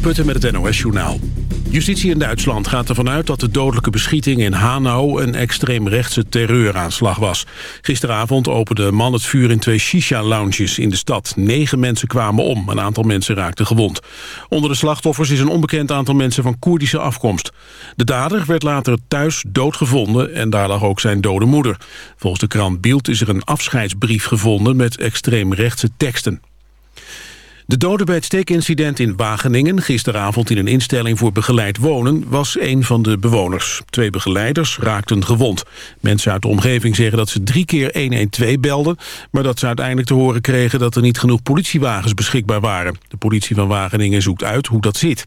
Putten met het NOS-journaal. Justitie in Duitsland gaat ervan uit dat de dodelijke beschieting in Hanau een extreemrechtse terreuraanslag was. Gisteravond opende een man het vuur in twee shisha-lounges in de stad. Negen mensen kwamen om, een aantal mensen raakten gewond. Onder de slachtoffers is een onbekend aantal mensen van Koerdische afkomst. De dader werd later thuis doodgevonden en daar lag ook zijn dode moeder. Volgens de krant Bild is er een afscheidsbrief gevonden met extreemrechtse teksten. De dode bij het steekincident in Wageningen... gisteravond in een instelling voor begeleid wonen... was een van de bewoners. Twee begeleiders raakten gewond. Mensen uit de omgeving zeggen dat ze drie keer 112 belden... maar dat ze uiteindelijk te horen kregen... dat er niet genoeg politiewagens beschikbaar waren. De politie van Wageningen zoekt uit hoe dat zit.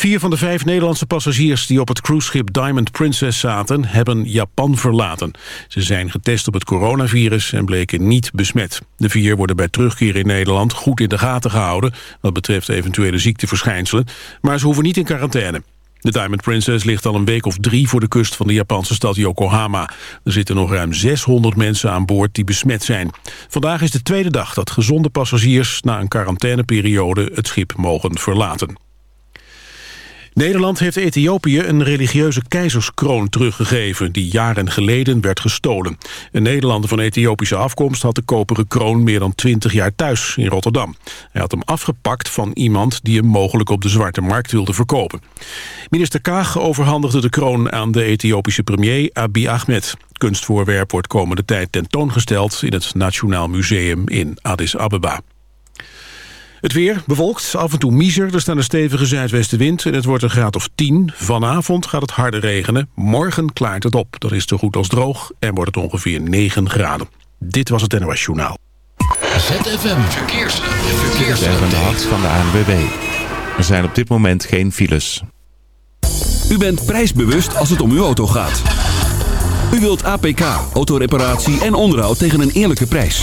Vier van de vijf Nederlandse passagiers die op het cruiseschip Diamond Princess zaten, hebben Japan verlaten. Ze zijn getest op het coronavirus en bleken niet besmet. De vier worden bij terugkeer in Nederland goed in de gaten gehouden, wat betreft eventuele ziekteverschijnselen, maar ze hoeven niet in quarantaine. De Diamond Princess ligt al een week of drie voor de kust van de Japanse stad Yokohama. Er zitten nog ruim 600 mensen aan boord die besmet zijn. Vandaag is de tweede dag dat gezonde passagiers na een quarantaineperiode het schip mogen verlaten. Nederland heeft Ethiopië een religieuze keizerskroon teruggegeven... die jaren geleden werd gestolen. Een Nederlander van Ethiopische afkomst had de koperen kroon... meer dan twintig jaar thuis in Rotterdam. Hij had hem afgepakt van iemand die hem mogelijk op de zwarte markt wilde verkopen. Minister Kaag overhandigde de kroon aan de Ethiopische premier Abiy Ahmed. kunstvoorwerp wordt komende tijd tentoongesteld... in het Nationaal Museum in Addis Abeba. Het weer bewolkt, af en toe miser. Er staat een stevige zuidwestenwind en het wordt een graad of 10. Vanavond gaat het harder regenen. Morgen klaart het op. Dan is het zo goed als droog en wordt het ongeveer 9 graden. Dit was het NOS Journaal. ZFM Verkeers. Verkeers. de Hart van de ANWB. Er zijn op dit moment geen files. U bent prijsbewust als het om uw auto gaat. U wilt APK, autoreparatie en onderhoud tegen een eerlijke prijs.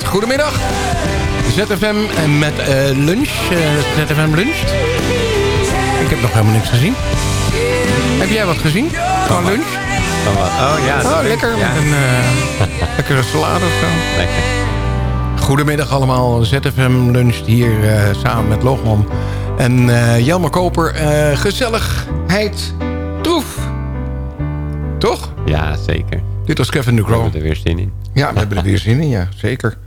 Chariot. Goedemiddag. ZFM en met eh, lunch. eh, ZFM lunch. Ik heb nog helemaal niks gezien. Heb jij wat gezien van lunch? Oh ja, Oh, lekker. Ja. Met een eh, lekkere salade of zo. Lekker. Goedemiddag allemaal. ZFM lunch hier samen met Logman. En Jelmer Koper. gezelligheid troef. Toch? Ja, zeker. Dit was Kevin de We Craw. hebben er weer zin in. Ja, we hebben er weer zin in, ja, zeker.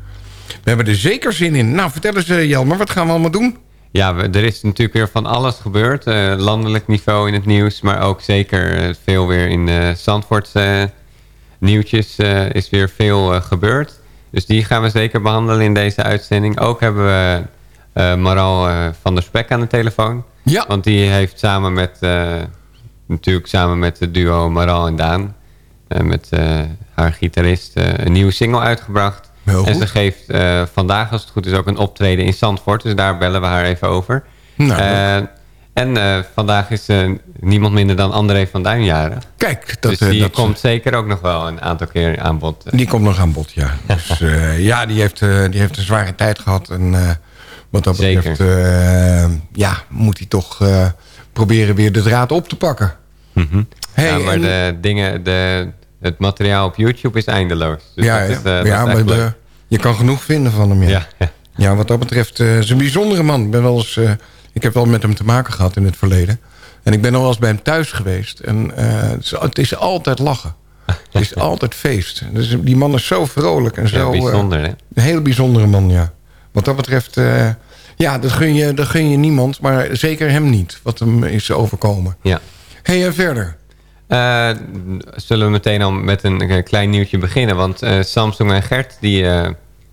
We hebben er zeker zin in. Nou, vertel eens, uh, Jelmer, wat gaan we allemaal doen? Ja, we- er is natuurlijk weer van alles gebeurd. eh, landelijk niveau in het nieuws, maar ook zeker eh, veel weer in uh, Zandvoort eh, nieuwtjes eh, is weer veel eh, gebeurd. Dus die gaan we zeker behandelen in deze uitzending. Ook hebben we eh, Maral eh, van der Spek aan de telefoon. Ja. Want die heeft samen met, eh, natuurlijk samen met het duo Maral en Daan... eh, met eh, haar gitarist eh, een nieuwe single uitgebracht. Heel en goed. ze geeft eh, vandaag, als het goed is, ook een optreden in Zandvoort. Dus daar bellen we haar even over. Nou, Eh, en eh, vandaag is niemand minder dan André van Duin jarig. Kijk, dat, dus die dat- komt zeker ook nog wel een aantal keer aan bod. Die komt nog aan bod, ja. Dus ja, die heeft, die heeft een zware tijd gehad. En wat dat Zeker. betreft, ja, moet hij toch proberen weer de draad op te pakken. Hey, ja, maar en- de dingen, de, het materiaal op YouTube is eindeloos. Dus ja, dat is, ja, eh, dat ja is maar de- je kan genoeg vinden van hem. Ja, Ja, ja. Ja, wat dat betreft uh, is een bijzondere man. Ik, ben wel eens, eh, ik heb wel met hem te maken gehad in het verleden. En ik ben al wel eens bij hem thuis geweest. En het, is, het is altijd lachen. Het is altijd feest. Dus die man is zo vrolijk en zo... bijzonder, hè? Een hele bijzondere man, ja. Wat dat betreft, ja, dat gun, je, dat gun je niemand. Maar zeker hem niet, wat hem is overkomen. Ja. hey, en verder? Eh, zullen we meteen al met een klein nieuwtje beginnen. Want eh, Samsung en Gert die eh,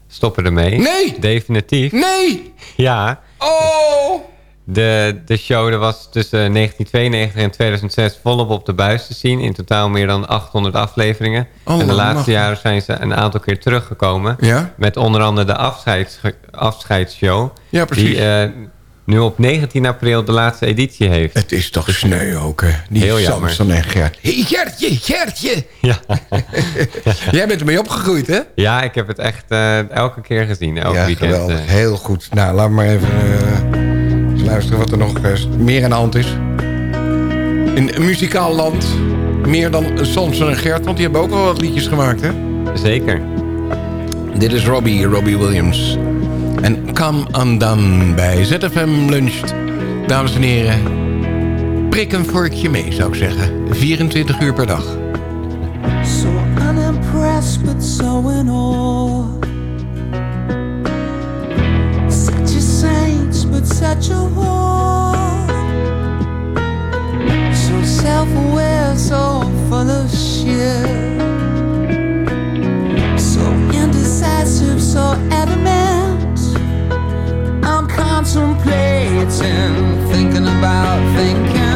stoppen ermee. Nee! Definitief. Nee! Ja. Oh! De, de show er was tussen 1992 en 2006 volop op de buis te zien. In totaal meer dan 800 afleveringen. en de laatste jaren zijn ze een aantal keer teruggekomen. Ja? Met onder andere de afscheids, afscheidsshow. Ja, precies. Die nu op 19 april de laatste editie heeft. Het is toch sneu ook, hè? Die Heel jammer. Samson en Gert. Hey, Gertje, Gertje! Ja. Jij bent ermee opgegroeid, hè? ja, ik heb het echt eh, elke keer gezien. Elk ja, weekend. geweldig. eh. Heel goed. Nou, laat maar even eh, luisteren wat er nog meer aan de hand is. In muzikaal land. Meer dan Samson en Gert, want die hebben ook wel wat liedjes gemaakt, hè? Zeker. Dit is Robbie, Robbie Williams. En Come Undone bij ZFM Luncht. Dames en heren, prik een vorkje mee, zou ik zeggen. 24 uur per dag. So unimpressed, but so in awe. Such a saint, but such a whore. So self-aware, so full of shit. So indecisive, so adamant. Contemplating, thinking about thinking.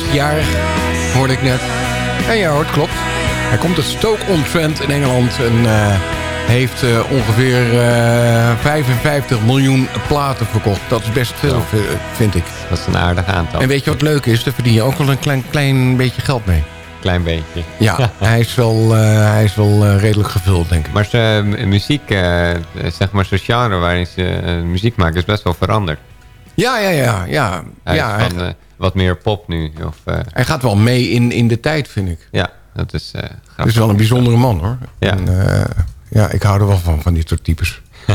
Was jarig. Hoorde ik net. En ja hoor, het klopt. Hij komt uit Stoke-on-Trent in Engeland. En eh, heeft eh, ongeveer eh, 55 miljoen platen verkocht. Dat is best veel, vind ik. Dat is een aardig aantal. En weet je wat leuk is? Daar verdien je ook wel een klein, klein beetje geld mee. Klein beetje. Ja, hij is wel, hij is wel redelijk gevuld, denk ik. Maar zijn muziek, zeg maar zijn genre waarin ze muziek maken, is best wel veranderd. Ja, ja, ja. ja. Hij ja van wat meer pop nu. Of, eh, hij gaat wel mee in, in de tijd, vind ik. ja, dat is Het grappig. is wel een bijzondere man, hoor. Ja. En, eh, ja, ik hou er wel van, van dit soort types.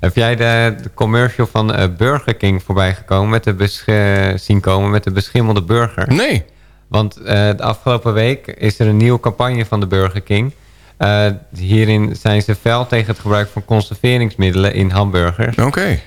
Heb jij de, de commercial van Burger King voorbij gekomen met de zien komen met de beschimmelde burger? Nee. Want de afgelopen week is er een nieuwe campagne van de Burger King. Hierin zijn ze fel tegen het gebruik van conserveringsmiddelen in hamburgers. Oké.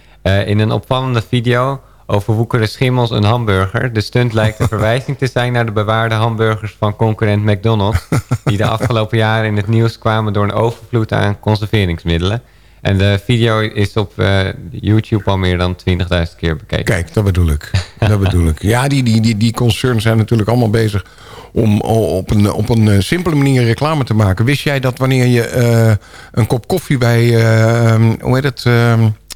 In een opvallende video overwoekeren schimmels een hamburger. De stunt lijkt een verwijzing te zijn naar de bewaarde hamburgers van concurrent McDonald's... die de afgelopen jaren in het nieuws kwamen door een overvloed aan conserveringsmiddelen. En de video is op eh, YouTube al meer dan 20.000 keer bekeken. Kijk, dat bedoel ik. dat bedoel ik. Ja, die, die, die, die concerns zijn natuurlijk allemaal bezig... om op een, op een eh, simpele manier reclame te maken. Wist jij dat wanneer je eh, een kop koffie bij... eh, hoe heet het...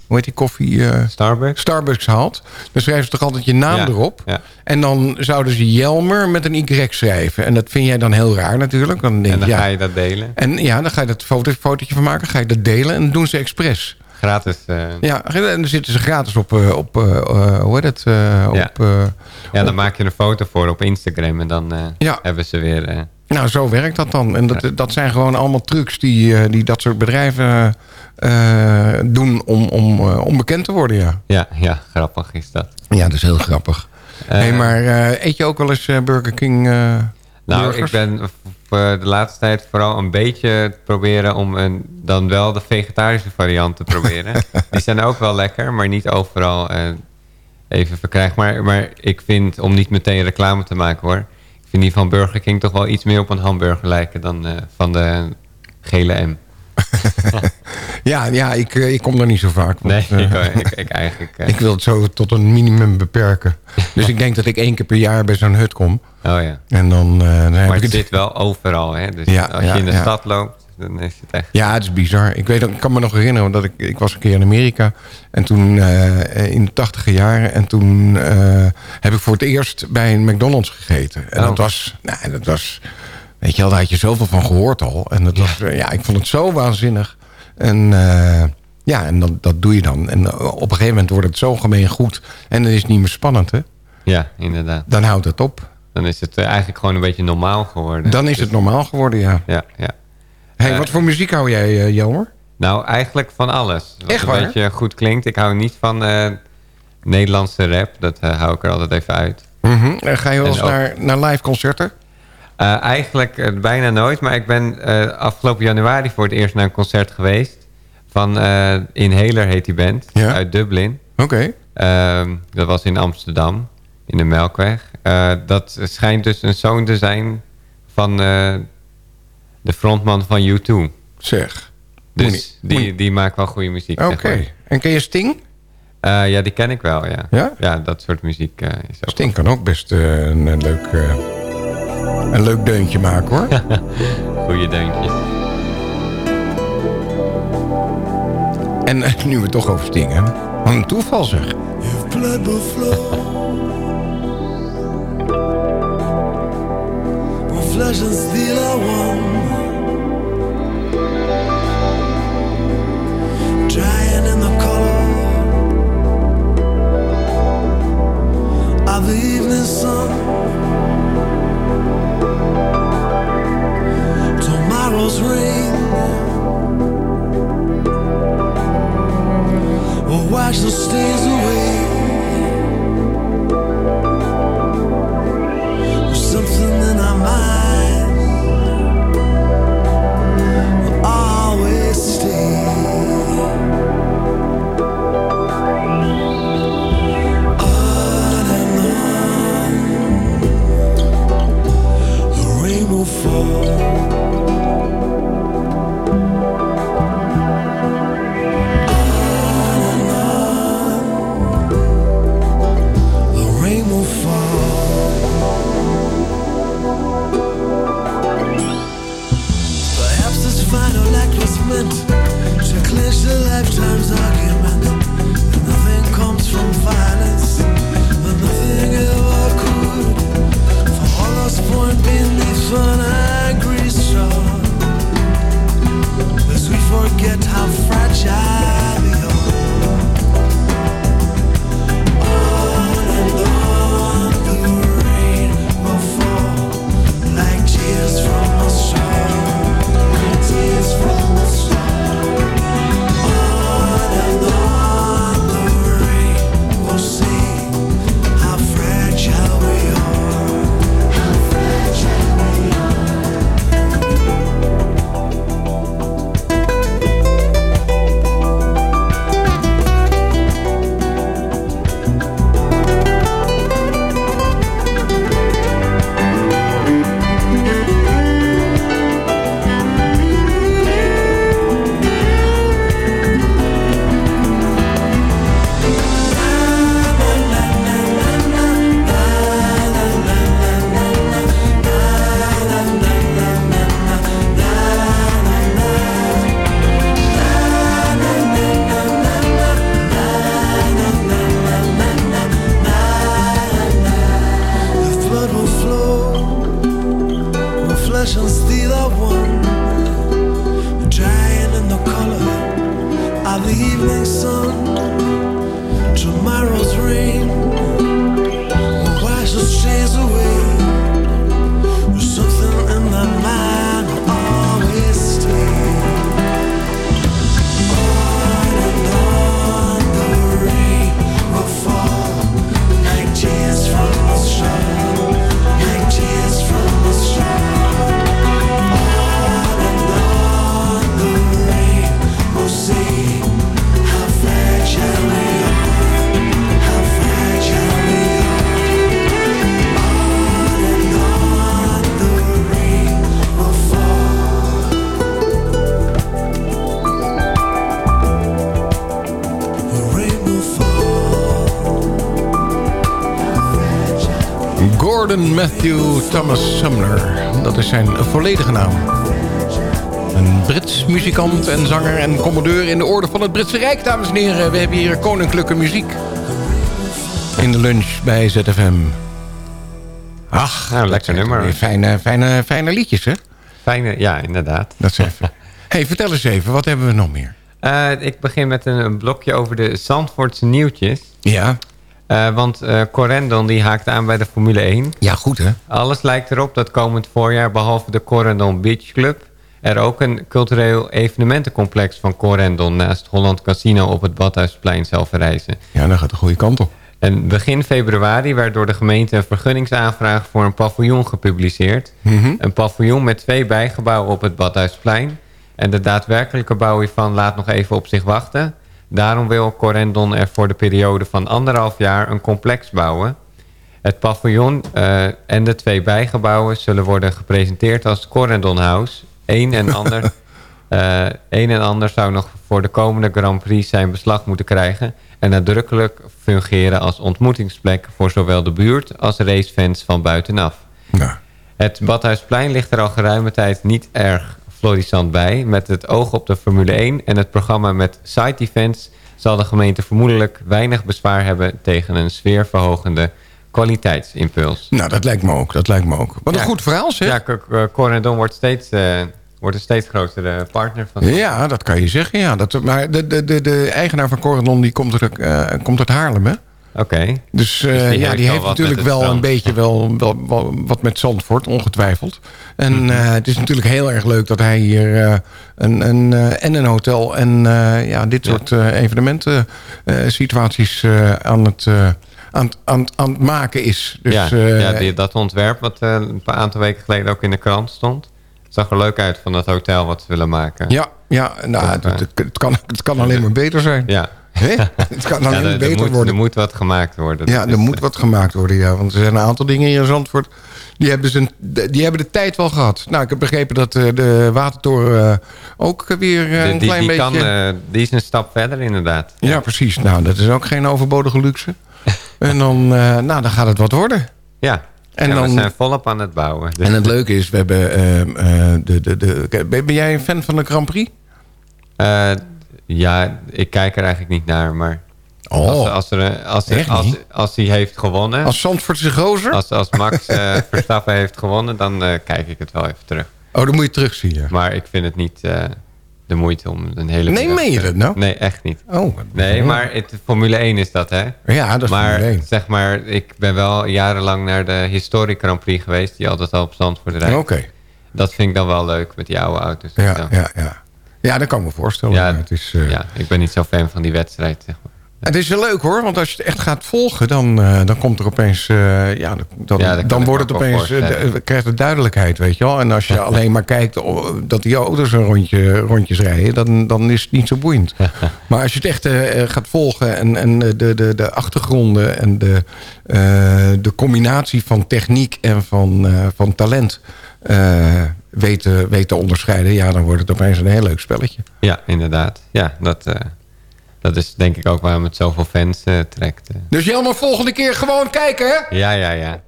hoe heet die koffie? eh, Starbucks? Starbucks haalt. Dan schrijven ze toch altijd je naam Ja, erop. ja. En dan zouden ze Jelmer met een Y schrijven. En dat vind jij dan heel raar natuurlijk. Dan denk En dan ja. ga je dat delen. En ja, dan ga je dat foto, fotootje van maken. Ga je dat delen. En dat doen ze expres. Gratis. eh, Ja, en dan zitten ze gratis op... eh, op hoe heet het? Ja. op, ja, dan op- maak je een foto voor op Instagram. En dan hebben ze weer... Nou, zo werkt dat dan. En dat, dat zijn gewoon allemaal trucs die, eh, die dat soort bedrijven eh, doen om, om, eh, om bekend te worden, ja. ja, ja, grappig is dat. Ja, dat is heel grappig. Hey, maar eet je ook wel eens Burger King Nou, burgers? ik ben de laatste tijd vooral een beetje proberen om een, dan wel de vegetarische variant te proberen. die zijn ook wel lekker, maar niet overal even verkrijgbaar. Maar ik vind, om niet meteen reclame te maken hoor... ik vind die van Burger King toch wel iets meer op een hamburger lijken dan eh, van de gele M. Ja, ja ik, eh, ik kom daar niet zo vaak. Nee, want, eh, ik, ik, ik eigenlijk... ik wil het zo tot een minimum beperken. Dus ik denk dat ik één keer per jaar bij zo'n hut kom. oh ja. En dan, dan heb Maar ik het het... zit wel overal, hè. Dus Ja, als je ja, in de ja. stad loopt, dan is het echt... Ja, het is bizar. Ik, weet, ik kan me nog herinneren, dat ik, ik was een keer in Amerika. En toen eh, in de tachtige jaren. En toen eh, heb ik voor het eerst bij een McDonald's gegeten. En Oh. dat was, nou, dat was, weet je wel, daar had je zoveel van gehoord al. En dat was, eh, ja, ik vond het zo waanzinnig. En ja, en dat, dat doe je dan. En op een gegeven moment wordt het zo gemeen goed. En dan is het niet meer spannend, hè. Ja, inderdaad. Dan houdt het op. Dan is het eigenlijk gewoon een beetje normaal geworden. Dan is Dus- het normaal geworden, ja. Ja, ja. Hey, Eh, wat voor muziek hou jij, eh, Jelmer? Nou, eigenlijk van alles. Wat Echt een waar? beetje goed klinkt. Ik hou niet van eh, Nederlandse rap. Dat eh, hou ik er altijd even uit. Mhm. Eh, Ga je wel En eens naar, naar live concerten? Eh, eigenlijk eh, bijna nooit. Maar ik ben eh, afgelopen januari voor het eerst naar een concert geweest. Van eh Inhaler heet die band. Ja. Uit Dublin. Oké. Ehm, dat was in Amsterdam. In de Melkweg. Eh, dat schijnt dus een zoon te zijn van eh, de frontman van U2. Zeg. Moet Dus die, die maakt wel goede muziek. Oké. En ken je Sting? Eh, ja, die ken ik wel, ja. Ja? Ja, dat soort muziek eh, is ook... Sting kan ook best eh, een, een leuk, eh, een leuk deuntje maken, hoor. Goeie deuntjes. En nu we het toch over Sting hebben. Wat een toeval, zeg. blood the evening sun. Tomorrow's rain will wash the stains away. Something in our minds Matthew Thomas Sumner. Dat is zijn volledige naam. Een Brits muzikant en zanger en commodeur in de orde van het Britse Rijk, dames en heren. We hebben hier koninklijke muziek. In de lunch bij ZFM. Ach, Nou, lekker nummer. Fijne, fijne, fijne liedjes, hè? Fijne, ja, inderdaad. Dat is even. hey, vertel eens even, wat hebben we nog meer? Eh, ik begin met een, een blokje over de Zandvoortse nieuwtjes. Ja. Eh, want eh Corendon die haakt aan bij de Formule 1. Ja, goed hè? Alles lijkt erop dat komend voorjaar, behalve de Corendon Beach Club... er ook een cultureel evenementencomplex van Corendon... naast Holland Casino op het Badhuisplein zal verrijzen. Ja, dat gaat de goede kant op. En begin februari werd door de gemeente een vergunningsaanvraag... voor een paviljoen gepubliceerd. Mhm. Een paviljoen met twee bijgebouwen op het Badhuisplein... En de daadwerkelijke bouw hiervan laat nog even op zich wachten. Daarom wil Corendon er voor de periode van anderhalf jaar een complex bouwen. Het paviljoen eh, en de twee bijgebouwen zullen worden gepresenteerd als Corendon House. Een en ander, een en ander zou nog voor de komende Grand Prix zijn beslag moeten krijgen... en nadrukkelijk fungeren als ontmoetingsplek voor zowel de buurt als racefans van buitenaf. Het Badhuisplein ligt er al geruime tijd niet erg florissant bij. Met het oog op de Formule 1 en het programma met side events... zal de gemeente vermoedelijk weinig bezwaar hebben... tegen een sfeerverhogende kwaliteitsimpuls. Nou, dat lijkt me ook. Dat lijkt me ook. Wat een goed verhaal, zeg. Ja, Corendon wordt, steeds, eh, wordt een steeds grotere partner van... Ja, dat kan je zeggen. Ja. Dat, maar de, de, de, de eigenaar van Corendon die komt, er, eh, komt uit Haarlem, hè? Oké. Dus, eh, Dus die ja, die heeft natuurlijk wel een beetje wel, wel, wel wat met Zandvoort, ongetwijfeld. En Mhm. eh, het is natuurlijk heel erg leuk dat hij hier eh, een, een, eh, en een hotel en eh, ja, dit soort eh, evenementen eh, situaties eh, aan, het, eh, aan, aan, aan het maken is. Dus, ja, eh, ja die, dat ontwerp wat eh, een paar aantal weken geleden ook in de krant stond... Zag er leuk uit van dat hotel wat ze willen maken. ja, ja nou, Dat, eh, het kan, het kan alleen maar beter zijn. Ja. Hè? Het kan Ja, er- maar er beter moet, worden. Er moet wat gemaakt worden. Ja, er moet wat gemaakt worden, ja. Want er zijn een aantal dingen in Zandvoort... die hebben, ze, die hebben de tijd wel gehad. Nou, ik heb begrepen dat eh, de Watertoren eh, ook weer eh, Die, een die, klein die, beetje... kan, die is een stap verder inderdaad. Ja, precies. Nou, dat is ook geen overbodige luxe. en dan, nou, dan gaat het wat worden. Ja, En dan- we zijn volop aan het bouwen. Dus- En het leuke is, we hebben... de, de, de, ben ben jij een fan van de Grand Prix? Ja, ik kijk er eigenlijk niet naar, maar... Oh, als, als, er, als, er- als, als hij heeft gewonnen... Als Zandvoortse gozer? Als, als Max eh, Verstappen heeft gewonnen, dan eh, kijk ik het wel even terug. Oh, dan moet je terugzien, ja. Maar ik vind het niet eh, de moeite om een hele... Nee, meen je dat nou? Nee, echt niet. Oh, Nee, maar het, Formule 1 is dat, hè? Ja, dat is maar, Formule 1. zeg maar, ik ben wel jarenlang naar de Historic Grand Prix geweest... die altijd al op Zandvoort rijdt. Oké. Dat vind ik dan wel leuk met die oude auto's. Ja, ja, ja. Ja, dat kan ik me voorstellen. Ja, het is, eh, ja, ik ben niet zo fan van die wedstrijd, zeg maar. Het is wel leuk hoor, want als je het echt gaat volgen, dan, eh, dan komt er opeens, eh, ja, dan, dan, Ja, wordt het opeens, krijgt het duidelijkheid, weet je wel. En als je alleen maar kijkt dat die auto's een rondje, rondjes rijden, dan, dan is het niet zo boeiend. maar als je het echt gaat volgen en, en de, de, de achtergronden en de, de combinatie van techniek en van, van talent eh weten, weten te onderscheiden, ja, dan wordt het opeens een heel leuk spelletje. Ja, inderdaad. Ja, dat, eh, dat is denk ik ook waarom het zoveel fans eh, trekt. eh. Dus Jelmer, volgende keer gewoon kijken, hè? Ja, ja, ja.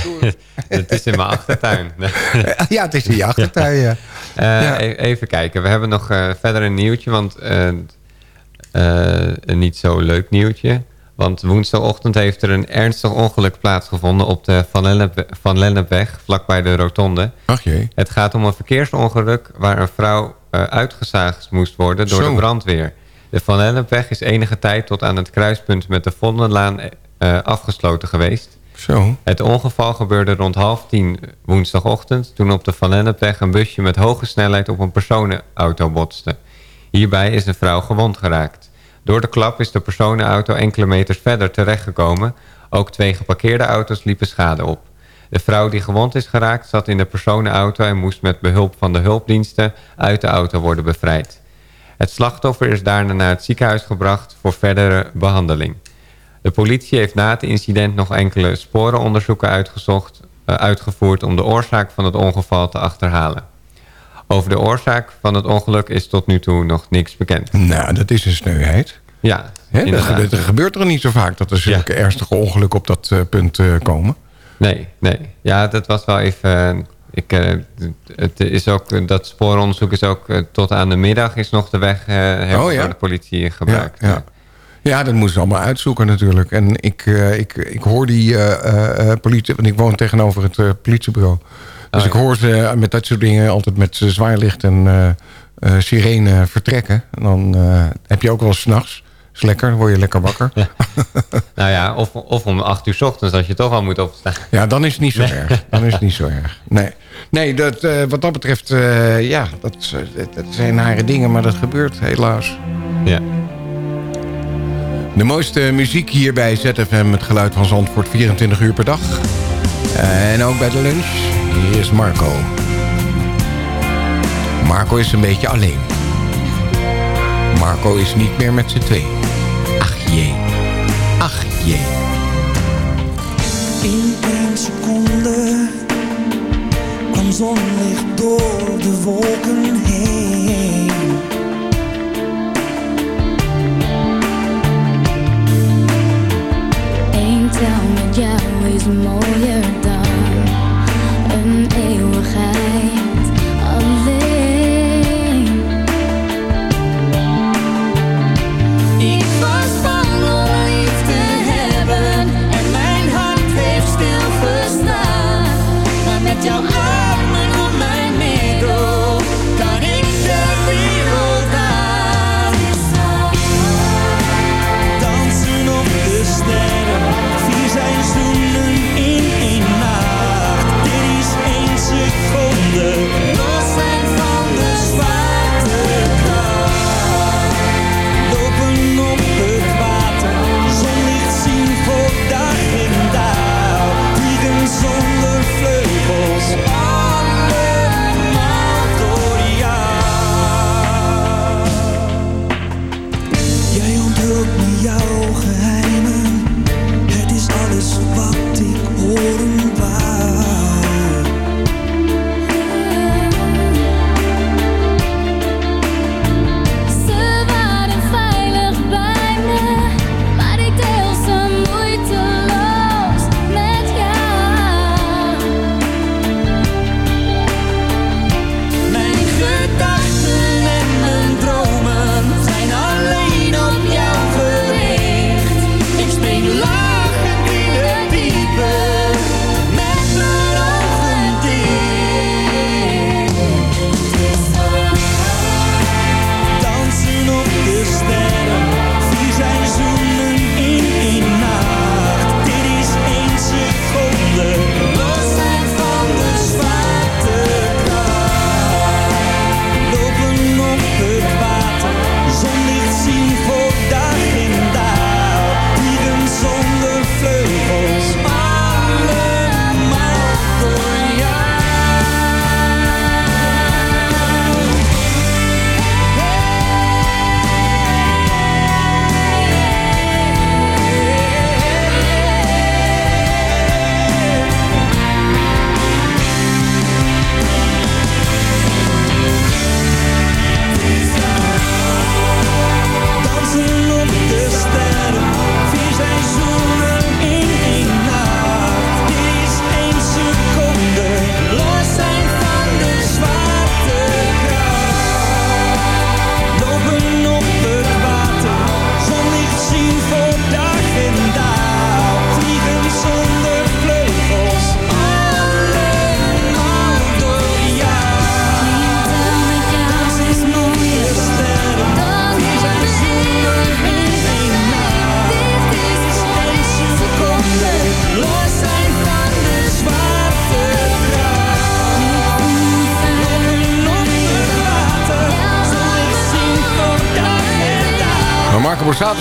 het is in mijn achtertuin. ja, het is in je achtertuin, ja. Eh, Ja. e- Even kijken. We hebben nog eh, verder een nieuwtje. Want eh, eh, een niet zo leuk nieuwtje. Want woensdagochtend heeft er een ernstig ongeluk plaatsgevonden... op de Van, Lennep Van Lennepweg, vlakbij de rotonde. Ach jee. Het gaat om een verkeersongeluk... waar een vrouw eh, uitgezaagd moest worden door Zo. de brandweer. De Van Lennepweg is enige tijd tot aan het kruispunt... met de Vondellaan eh, afgesloten geweest. Zo. Het ongeval gebeurde rond half tien woensdagochtend... toen op de Van Lennepweg een busje met hoge snelheid op een personenauto botste. Hierbij is een vrouw gewond geraakt. Door de klap is de personenauto enkele meters verder terechtgekomen. Ook twee geparkeerde auto's liepen schade op. De vrouw die gewond is geraakt zat in de personenauto... en moest met behulp van de hulpdiensten uit de auto worden bevrijd. Het slachtoffer is daarna naar het ziekenhuis gebracht voor verdere behandeling. De politie heeft na het incident nog enkele sporenonderzoeken uitgezocht, eh, uitgevoerd om de oorzaak van het ongeval te achterhalen. Over de oorzaak van het ongeluk is tot nu toe nog niks bekend. Nou, dat is een sneuheid. Ja, er, inderdaad. gebeurt, er niet zo vaak dat er zulke ernstige ongelukken op dat eh, punt eh, komen. Nee, nee. Ja, dat was wel even... Ik, eh, het is ook, dat spooronderzoek is ook tot aan de middag is nog de weg Oh, ja? door de politie gebruikt. Ja, ja. ja, dat moeten ze allemaal uitzoeken natuurlijk. En ik, ik, ik hoor die politie... Want ik woon tegenover het politiebureau. Dus Oh, ik hoor ze met dat soort dingen altijd met zwaarlicht en eh, sirene vertrekken. En dan eh, heb je ook wel s'nachts. Is lekker, dan word je lekker wakker. Ja. Nou ja, of, of om acht uur 's ochtends als je toch al moet opstaan. dan is het niet zo Nee. erg. Dan is het niet zo erg. Nee, nee dat, wat dat betreft, ja, dat, dat, dat zijn nare dingen, maar dat gebeurt helaas. Ja. De mooiste muziek hier bij ZFM, het geluid van Zandvoort, 24 uur per dag. En ook bij de lunch, hier is Marco. Marco is een beetje alleen. Marco is niet meer met z'n twee. Ach jee, ach jee. In één seconde kwam zonlicht door de wolken heen.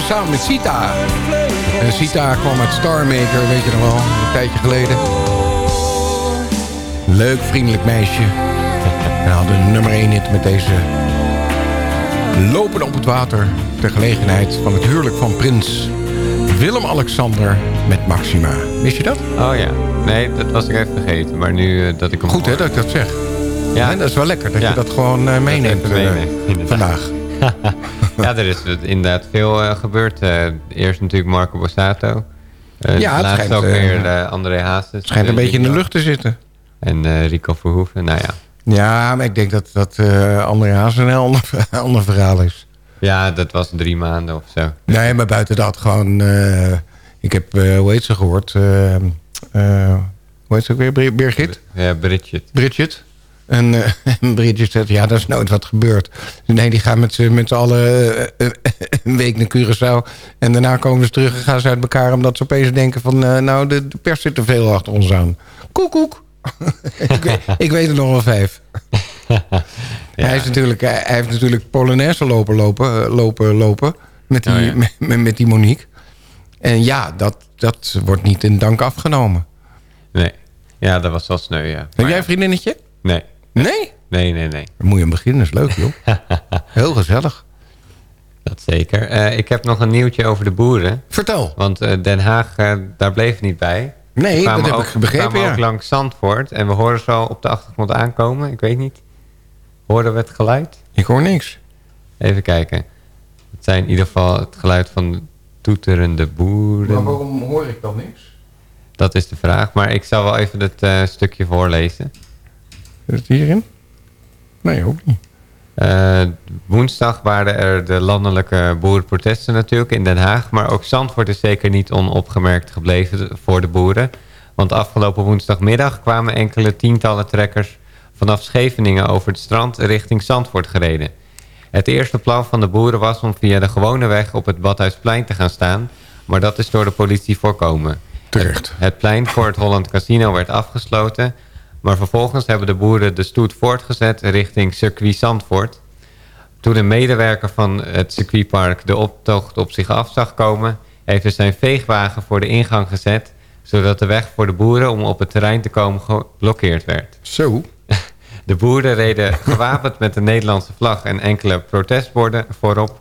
Samen met Sita. En Sita kwam uit Star Maker, weet je nog wel, een tijdje geleden. Leuk, vriendelijk meisje. En hadden een nummer 1 hit met deze Lopen op het water... ter gelegenheid van het huwelijk van prins Willem-Alexander met Maxima. Wist je dat? Oh ja. Nee, dat was ik even vergeten. Maar nu eh, dat ik hem Goed hè, dat ik dat zeg. Ja. Hè, dat is wel lekker dat Ja. je dat gewoon eh, meeneemt eh, meeneemt, vandaag. ja, er is inderdaad veel eh, gebeurd. Eh, eerst natuurlijk Marco Borsato. Eh, Ja, het laatst schijnt, ook weer André Hazes. Het schijnt een beetje in de lucht te zitten. En Rico Verhoeven, nou ja. Ja, maar ik denk dat, dat André Haas een heel ander, ander verhaal is. Ja, dat was drie maanden of zo. Nee, maar buiten dat gewoon... ik heb, hoe heet ze gehoord? eh, eh, hoe heet ze ook weer? Bir- Birgit? Ja, Bridget. Bridget. En, en Bridget zegt, ja, dat is nooit wat gebeurd. Nee, die gaan met z'n met z'n allen eh, eh, een week naar Curaçao. En daarna komen ze terug en gaan ze uit elkaar... omdat ze opeens denken van... nou, de, de pers zit te veel achter ons aan. Koek, koek. ik, weet- ik weet er nog wel vijf. hij, is natuurlijk, hij hij heeft natuurlijk Polonaise lopen, lopen, lopen, lopen. Met die, Oh ja. met- met die Monique. En ja, dat, dat wordt niet in dank afgenomen. Nee. Ja, dat was wel sneu, ja. Heb jij een vriendinnetje? Nee. Nee? Nee, nee, nee. Dan moet je aan beginnen, is leuk joh. Heel gezellig. Dat zeker. Eh, ik heb nog een nieuwtje over de boeren. Vertel. Want eh, Den Haag, eh, daar bleef het niet bij. Nee, dat heb ook, ik begrepen, we kwamen ja. ook langs Zandvoort. En we horen zo op de achtergrond aankomen. Ik weet niet. Horen we het geluid? Ik hoor niks. Even kijken. Het zijn in ieder geval het geluid van toeterende boeren. waarom hoor ik dan niks? Dat is de vraag. Maar ik zal wel even het eh, stukje voorlezen. Is het hierin? Nee, ook niet. Eh, woensdag waren er de landelijke boerenprotesten natuurlijk in Den Haag. Maar ook Zandvoort is zeker niet onopgemerkt gebleven voor de boeren. Want afgelopen woensdagmiddag kwamen enkele tientallen trekkers vanaf Scheveningen over het strand richting Zandvoort gereden. Het eerste plan van de boeren was om via de gewone weg op het Badhuisplein te gaan staan. Maar dat is door de politie voorkomen. Terecht. Het, het plein voor het Holland Casino werd afgesloten. Maar vervolgens hebben de boeren de stoet voortgezet richting circuit Zandvoort. Toen een medewerker van het circuitpark de optocht op zich af zag komen... heeft hij zijn veegwagen voor de ingang gezet... zodat de weg voor de boeren om op het terrein te komen geblokkeerd werd. Zo. De boeren reden gewapend met de Nederlandse vlag en enkele protestborden voorop,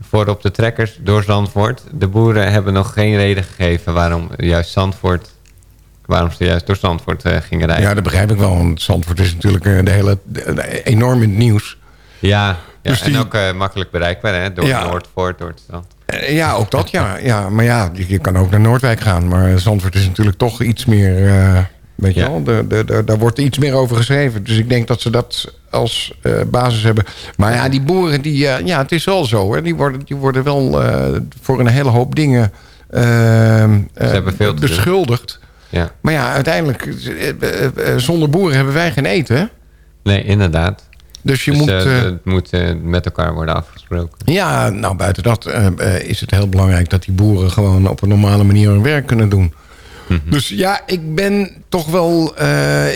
voorop de trekkers door Zandvoort. De boeren hebben nog geen reden gegeven waarom, juist Zandvoort, waarom ze juist door Zandvoort eh, gingen rijden. Ja, dat begrijp ik wel. Want Zandvoort is natuurlijk eh, de hele, de- de- enorm in het nieuws. Ja, ja Dus en die- ook eh, makkelijk bereikbaar hè, door Ja. Noordvoort, door het strand. Eh, Ja, ook dat, ja. ja maar ja, je, kan ook naar Noordwijk gaan. Maar Zandvoort is natuurlijk toch iets meer... eh, weet je Ja. wel, de, de, de- daar wordt iets meer over geschreven. Dus ik denk dat ze dat als eh, basis hebben. Maar ja, die boeren, die, eh, ja, het is wel zo. Hè, die, worden, die worden wel eh, voor een hele hoop dingen eh, eh, doen. beschuldigd. Ja. Maar ja, uiteindelijk, eh, eh, eh, zonder boeren hebben wij geen eten. Hè? Nee, inderdaad. Dus je Dus, moet... het moet met elkaar worden afgesproken. Ja, nou buiten dat is het heel belangrijk dat die boeren gewoon op een normale manier hun werk kunnen doen. Mhm. Dus ja, ik ben toch wel,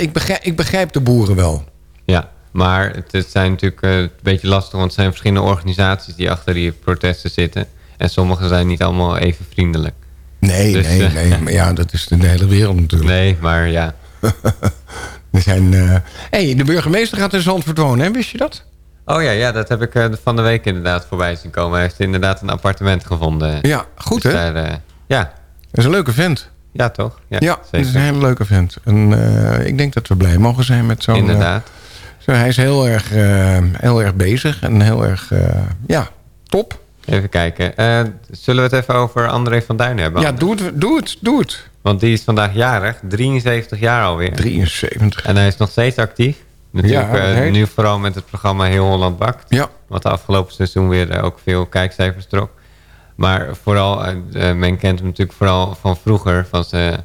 ik, begrijp, ik begrijp de boeren wel. Ja, maar het, het zijn natuurlijk een beetje lastig, want het zijn verschillende organisaties die achter die protesten zitten. En sommige zijn niet allemaal even vriendelijk. Nee, Dus, nee, eh, nee, maar ja, dat is de hele wereld natuurlijk. Nee, maar ja. Er zijn, eh hey, de burgemeester gaat in Zandvoort wonen, hè? wist je dat? Oh ja, ja, dat heb ik eh, van de week inderdaad voorbij zien komen. Hij heeft inderdaad een appartement gevonden. Ja, goed Dus hè? daar, ja. Dat is een leuke vent. ja, toch? Ja, Ja, dat is een hele leuke vent. En ik denk dat we blij mogen zijn met zo'n... Inderdaad. zo, hij is heel erg, heel erg bezig en heel erg, ja, top. Even kijken. Eh, zullen we het even over André van Duin hebben? Ja, doe het, doe het, doe het. Want die is vandaag jarig. 73 jaar alweer. 73. En hij is nog steeds actief. Natuurlijk Ja, eh, nu vooral met het programma Heel Holland Bakt. Ja. Wat de afgelopen seizoen weer eh, ook veel kijkcijfers trok. Maar vooral, men kent hem natuurlijk vooral van vroeger. Van zijn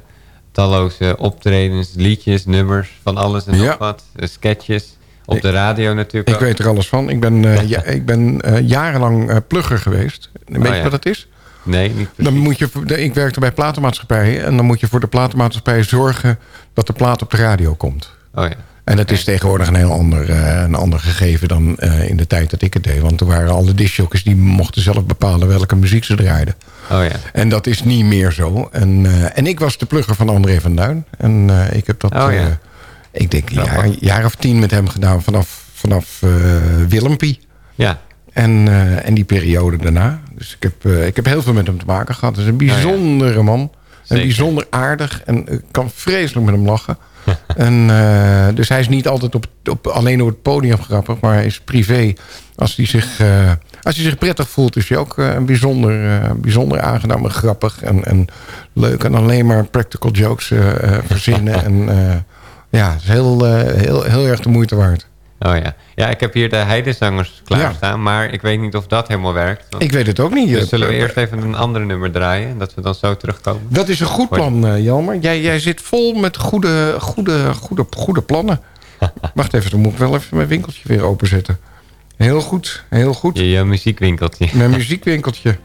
talloze optredens, liedjes, nummers, van alles en nog Ja. wat. sketches. Op de radio natuurlijk Ik ook. weet er alles van. Ik ben, eh, ja, ik ben eh, jarenlang eh, plugger geweest. Weet Oh, je wat dat is? Nee, niet precies. Dan moet je, ik werkte bij platenmaatschappijen. En dan moet je voor de platenmaatschappij zorgen dat de plaat op de radio komt. Oh ja. En dat is tegenwoordig een heel ander, een ander gegeven dan in de tijd dat ik het deed. Want toen waren alle discjockeys die mochten zelf bepalen welke muziek ze draaiden. Oh ja. En dat is niet meer zo. En, en ik was de plugger van André van Duin. En ik heb dat, Oh ja. Ik denk, een jaar, jaar of tien met hem gedaan. Vanaf, vanaf eh, Willempie. Ja. En, eh, en die periode daarna. Dus ik heb, eh, ik heb heel veel met hem te maken gehad. Het is een bijzondere man. En Zeker. bijzonder aardig. En ik kan vreselijk met hem lachen. en, dus hij is niet altijd op, op, alleen op het podium grappig. Maar hij is privé. Als hij zich Als hij zich prettig voelt, is hij ook eh, bijzonder, bijzonder aangenaam en grappig en, en leuk. En alleen maar practical jokes verzinnen. en ja, het is heel, eh, heel, heel erg de moeite waard. Oh ja. Ja, ik heb hier de heidezangers klaarstaan, maar ik weet niet of dat helemaal werkt. Ik weet het ook niet. Dus Eh, zullen we eerst even een ander nummer draaien, dat we dan zo terugkomen? Dat is een goed plan, eh, Jelmer. Jij, jij zit vol met goede, goede, goede, goede plannen. Wacht even, dan moet ik wel even mijn winkeltje weer openzetten. Heel goed, heel goed. Je, je muziekwinkeltje. Mijn muziekwinkeltje.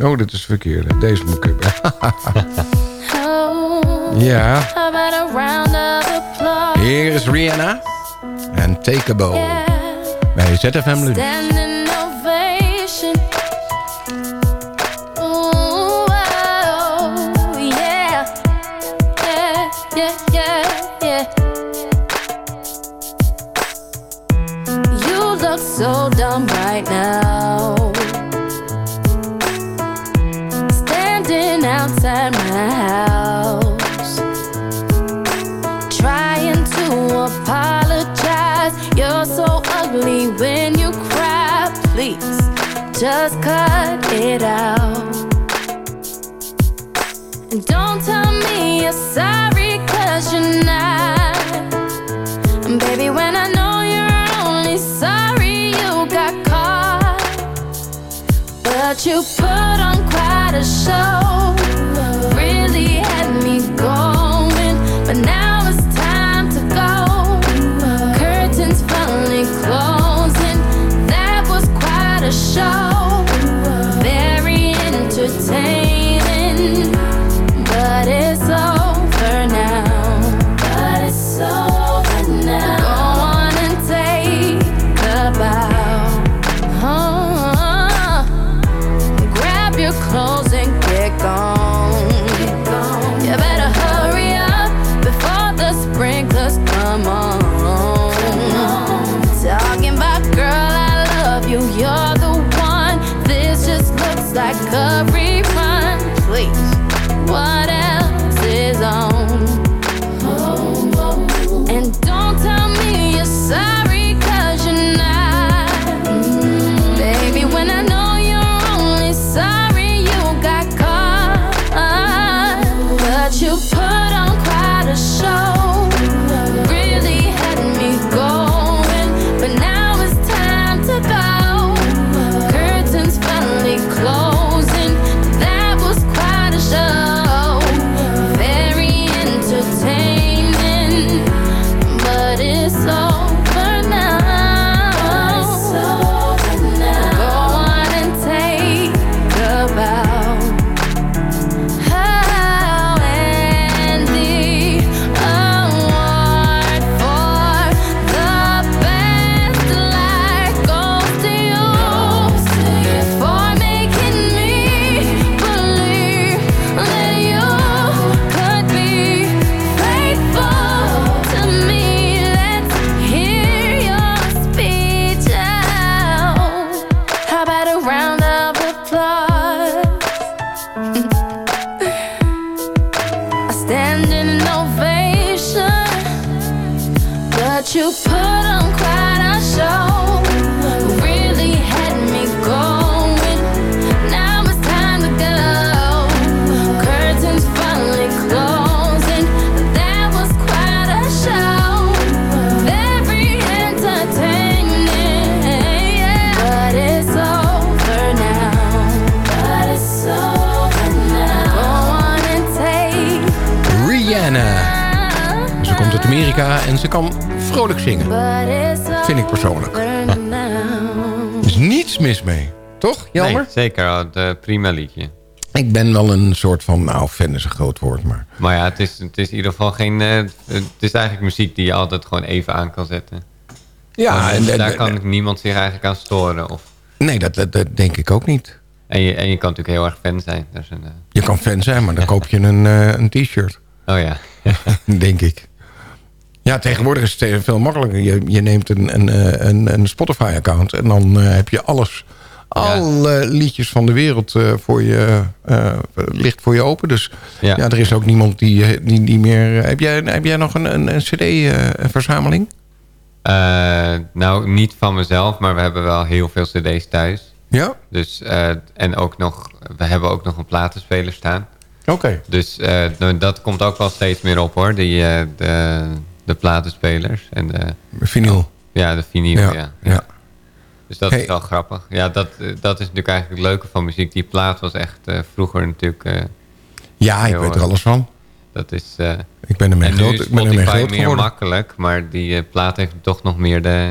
Oh, dit is het verkeerde. Deze moet ik hebben. ja, How about a round of applause? hier is Rihanna. En Take a Bow. Bij ZFM Lunch. Standing ovation. Ooh, oh, yeah. Yeah, yeah, yeah, yeah. You look so dumb right now. Just cut it out. And don't tell me you're sorry, cause you're not. And baby, when I know you're only sorry you got caught. But you put on quite a show. Zeker. Het, eh, prima liedje. Ik ben wel een soort van... Nou, fan is een groot woord, maar... Maar ja, het is, het is in ieder geval geen... eh, het is eigenlijk muziek die je altijd gewoon even aan kan zetten. Ja, en- en- daar en- kan niemand zich eigenlijk aan storen. Of, Nee, dat, dat, dat denk ik ook niet. en, je, en je kan natuurlijk heel erg fan zijn. Een, eh, Je kan fan zijn, maar dan koop je een, een t-shirt. oh ja. denk ik. Ja, tegenwoordig is het veel makkelijker. Je, je neemt een, een, een, een Spotify-account... en dan heb je alles... Alle liedjes van de wereld eh, voor je, eh, ligt voor je open. Dus ja. Er is ook niemand die, eh, die, die meer... heb, jij, heb jij nog een, een, een cd-verzameling? Eh, nou, niet van mezelf, maar we hebben wel heel veel cd's thuis. Ja? Dus, eh, en ook nog, we hebben ook nog een platenspeler staan. Oké. Dus eh, nou, dat komt ook wel steeds meer op hoor, die, eh, de, de platenspelers. En de, Vinyl. Ja, de vinyl, Ja, ja. ja. Dus dat Hey. is wel grappig. Ja, dat, eh, dat is natuurlijk eigenlijk het leuke van muziek. Die plaat was echt eh, vroeger natuurlijk... eh, Ja, ik heel, weet er alles van. Dat is... eh, Ik ben ermee en nu groot, is ik ben ermee Spotify groot meer geworden. makkelijk, maar die plaat heeft toch nog meer de,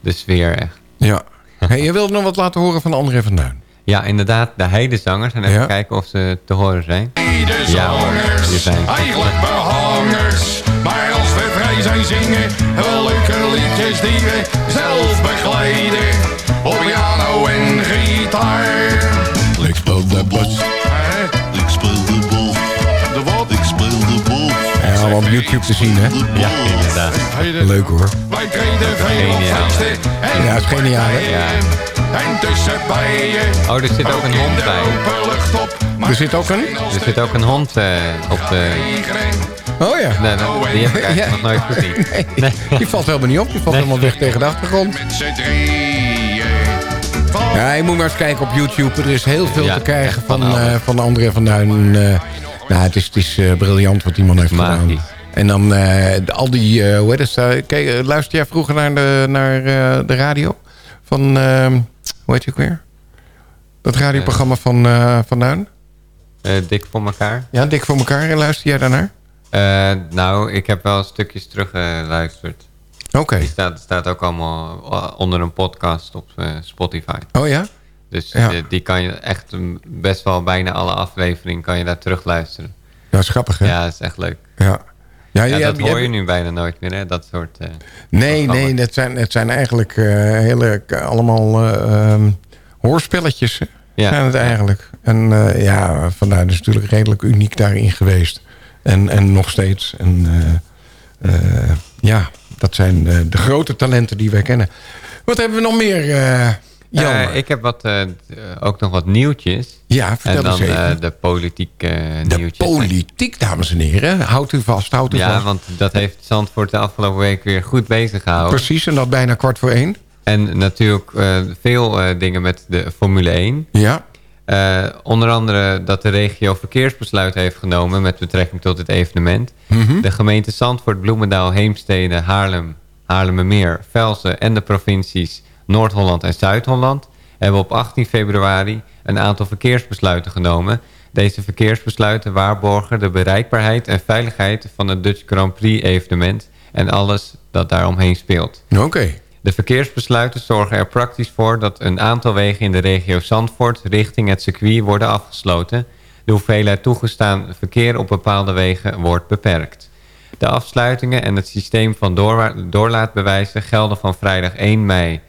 de sfeer echt. Ja. Hey, je wilde nog wat laten horen van André van Duin. Ja, inderdaad, de heidezangers. En even Ja. kijken of ze te horen zijn. Ja, Heidezangers, hier zijn eigenlijk behangers. Maar als we vrij zijn zingen, liedjes die we zelf begeleiden. Op piano en gitaar. Ik speel de bos. Ik speel de bol. De wat? Ik speel de bol. Ja, allemaal op YouTube te zien, hè? Ja, inderdaad. Leuk hoor. Wij treden veel feesten en Ja, is geniaal, hè? Ja. En tussen bijen. Oh, er zit ook een hond bij. Er zit ook een... Er zit ook een hond eh, op de... Oh ja. Nee, nee, die heb ik eigenlijk Ja. nog nooit gezien. Nee, die valt helemaal niet op. Die valt helemaal weg tegen de achtergrond. Met z'n Ja, je moet maar eens kijken op YouTube. Er is heel veel Ja, te krijgen van, van eh van André van Duin. Eh, nou, het is, het is eh, briljant wat die man heeft gedaan. En dan eh, al die... eh hoe heet het? kijk, luister jij vroeger naar de, naar, eh, de radio? Van... eh, hoe heet je ook weer? Dat radioprogramma van, eh, van Duin? Eh, dik voor elkaar. Ja, Dik voor elkaar. En luister jij daarnaar? Eh, nou, ik heb wel stukjes teruggeluisterd. Oké. Die staat, staat ook allemaal eh, onder een podcast op eh, Spotify. Oh ja? Dus Ja. die, die kan je echt mm, best wel bijna alle afleveringen kan je daar terugluisteren. Ja, is grappig, hè? Ja, dat is echt leuk. Ja. Ja, dat hoor je nu bijna nooit meer, hè? Dat soort... Nee, nee, het zijn, het zijn eigenlijk hele, allemaal ehm, hoorspelletjes. Ja. Zijn het eigenlijk. En ja, vandaar is natuurlijk redelijk uniek daarin geweest. En, en nog steeds. En eh, eh, ja, dat zijn eh, de grote talenten die wij kennen. Wat hebben we nog meer? Eh, ik heb wat, ook nog wat nieuwtjes. Ja, vertel En dan eens even. de politiek eh, de nieuwtjes. politiek, dames en heren. Houdt u vast, houdt u Ja, vast. want dat heeft Zandvoort de afgelopen week weer goed bezig gehouden. Precies, en dat bijna kwart voor één. En natuurlijk veel dingen met de Formule 1. Ja. Eh, onder andere dat de regio verkeersbesluit heeft genomen met betrekking tot het evenement. Mhm. De gemeente Zandvoort, Bloemendaal, Heemstede, Haarlem, Haarlemmermeer, Velsen en de provincies Noord-Holland en Zuid-Holland hebben op 18 februari een aantal verkeersbesluiten genomen. Deze verkeersbesluiten waarborgen de bereikbaarheid en veiligheid van het Dutch Grand Prix evenement en alles dat daaromheen speelt. Oké. De verkeersbesluiten zorgen er praktisch voor dat een aantal wegen in de regio Zandvoort richting het circuit worden afgesloten. De hoeveelheid toegestaan verkeer op bepaalde wegen wordt beperkt. De afsluitingen en het systeem van doorlaatbewijzen gelden van vrijdag 1 mei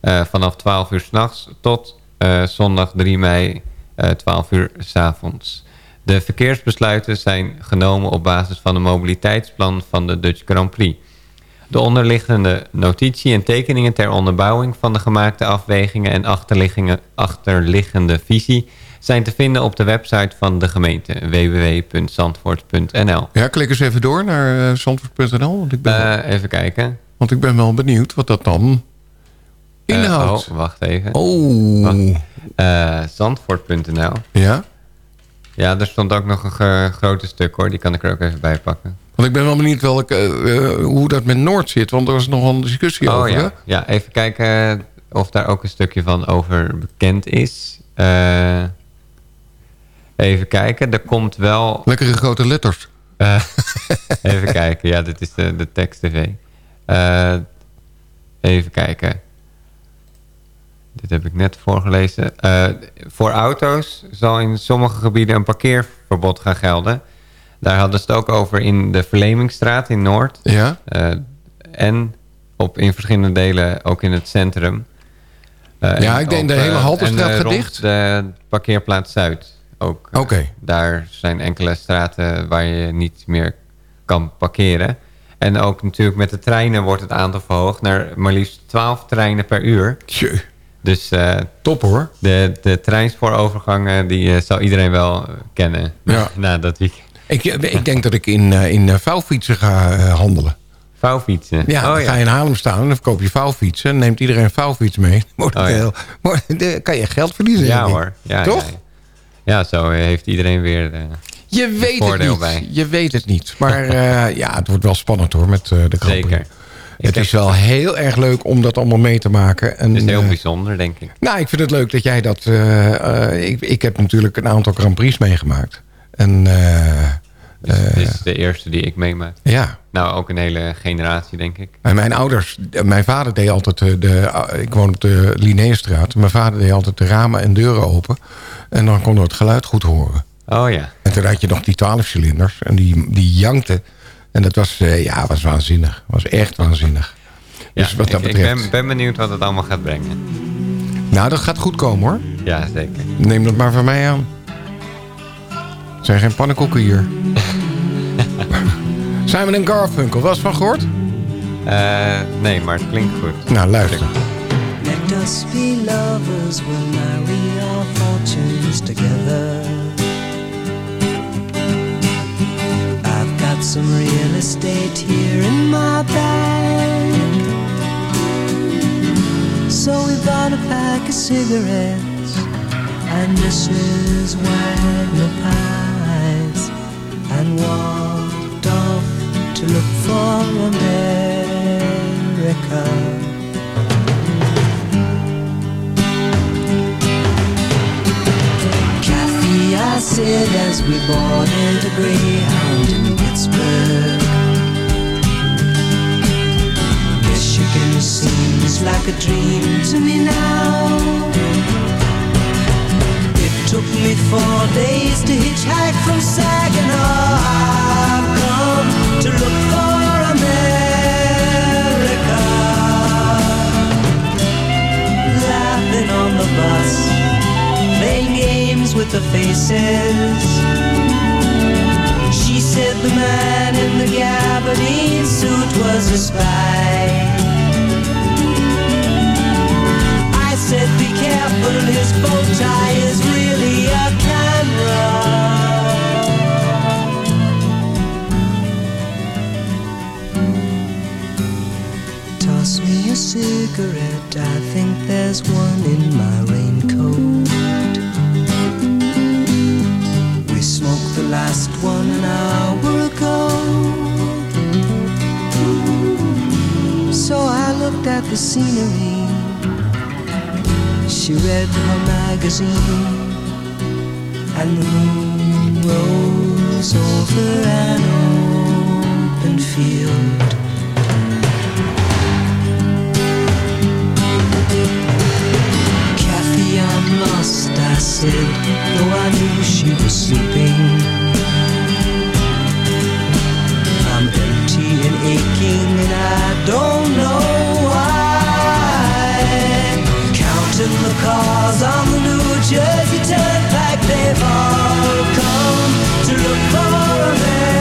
eh, vanaf 12 uur s'nachts tot eh, zondag 3 mei eh 12 uur s'avonds. De verkeersbesluiten zijn genomen op basis van een mobiliteitsplan van de Dutch Grand Prix. De onderliggende notitie en tekeningen ter onderbouwing van de gemaakte afwegingen en achterliggende, achterliggende visie zijn te vinden op de website van de gemeente www.zandvoort.nl. Ja, klik eens even door naar uh, zandvoort.nl. Want, ik ben- Eh, even kijken. want ik ben wel benieuwd wat dat dan Eh, inhoudt. oh, wacht even. Oh. Eh, Zandvoort.nl. Ja? Ja, er stond ook nog een grote stuk hoor. Die kan ik er ook even bij pakken. Want ik ben wel benieuwd welke, eh, eh, hoe dat met Noord zit. Want er was nog een discussie Oh over. hè? ja. ja, even kijken of daar ook een stukje van over bekend is. Eh, even kijken, er komt wel... Lekkere grote letters. Eh, even kijken, ja, dit is de, de tekst tv. Eh, even kijken. Dit heb ik net voorgelezen. Eh, voor auto's zal in sommige gebieden een parkeerverbod gaan gelden. Daar hadden ze het ook over in de Verlemingstraat in Noord. Ja. Eh, en op, in verschillende delen ook in het centrum. Eh, Ja, ik denk op, de hele eh, Halterstraat en, eh, gaat rond dicht. de parkeerplaats Zuid ook. Oké. Daar zijn enkele straten waar je niet meer kan parkeren. En ook natuurlijk met de treinen wordt het aantal verhoogd naar maar liefst 12 treinen per uur. Tjeu. Dus Top hoor. de, de treinspoorovergangen die zou iedereen wel kennen Ja. na dat weekend. Ik, ik denk dat ik in, eh, in eh, vouwfietsen ga eh, handelen. Vouwfietsen. Ja, dan oh, ga je in Haarlem staan en dan verkoop je vouwfietsen. Dan neemt iedereen een vouwfiets mee. Wordt Oh, ja. heel, maar dan kan je geld verliezen. Ja hoor. Ja, Toch? Ja, zo eh, heeft iedereen weer eh, Je weet het niet. bij. Je weet het niet. Maar eh, ja, het wordt wel spannend hoor met eh, de grappig. Zeker. Het is wel heel erg leuk om dat allemaal mee te maken. En, Het is heel eh, bijzonder, denk ik. Nou, ik vind het leuk dat jij dat... eh, eh, ik, ik heb natuurlijk een aantal Grand Prix meegemaakt. En eh, Dus eh, het is de eerste die ik meemaak. ja, Nou, ook een hele generatie, denk ik. en mijn ouders... Mijn vader deed altijd de... de eh, ik woon op de Linnéestraat. Mijn vader deed altijd de ramen en deuren open. En dan konden we het geluid goed horen. Oh ja. En toen had je nog die 12 cilinders. En die, die jankten. En dat was, eh, ja, was waanzinnig. was echt waanzinnig. ja Dus wat dat ik, ik betreft... ben, ben benieuwd wat het allemaal gaat brengen. Nou, dat gaat goed komen hoor. Ja, zeker. Neem dat maar van mij aan. Het zijn geen pannenkoeken hier. Simon en Garfunkel, was van gehoord? Eh, nee, maar het klinkt goed. Nou, luister. Let us be lovers, we'll marry our fortunes together. I've got some real estate here in my bag. So we bought a pack of cigarettes and Mrs. Wagner pies and walked off to look for America. Kathy, I said as we boarded a Greyhound in Pittsburgh. Michigan seems like a dream to me now. Took me four days to hitchhike from Saginaw. I've come to look for America. Laughing on the bus playing games with the faces. She said the man in the gabardine suit was a spy. Said, be careful, his bow tie is really a camera. Toss me a cigarette, I think there's one in my raincoat. We smoked the last one an hour ago. So I looked at the scenery. She read her magazine, and the moon rose over an open field. Kathy, I'm lost, I said, though I knew she was sleeping. I'm empty and aching, and I don't know cars on the New Jersey Turnpike, they've all come to look for America.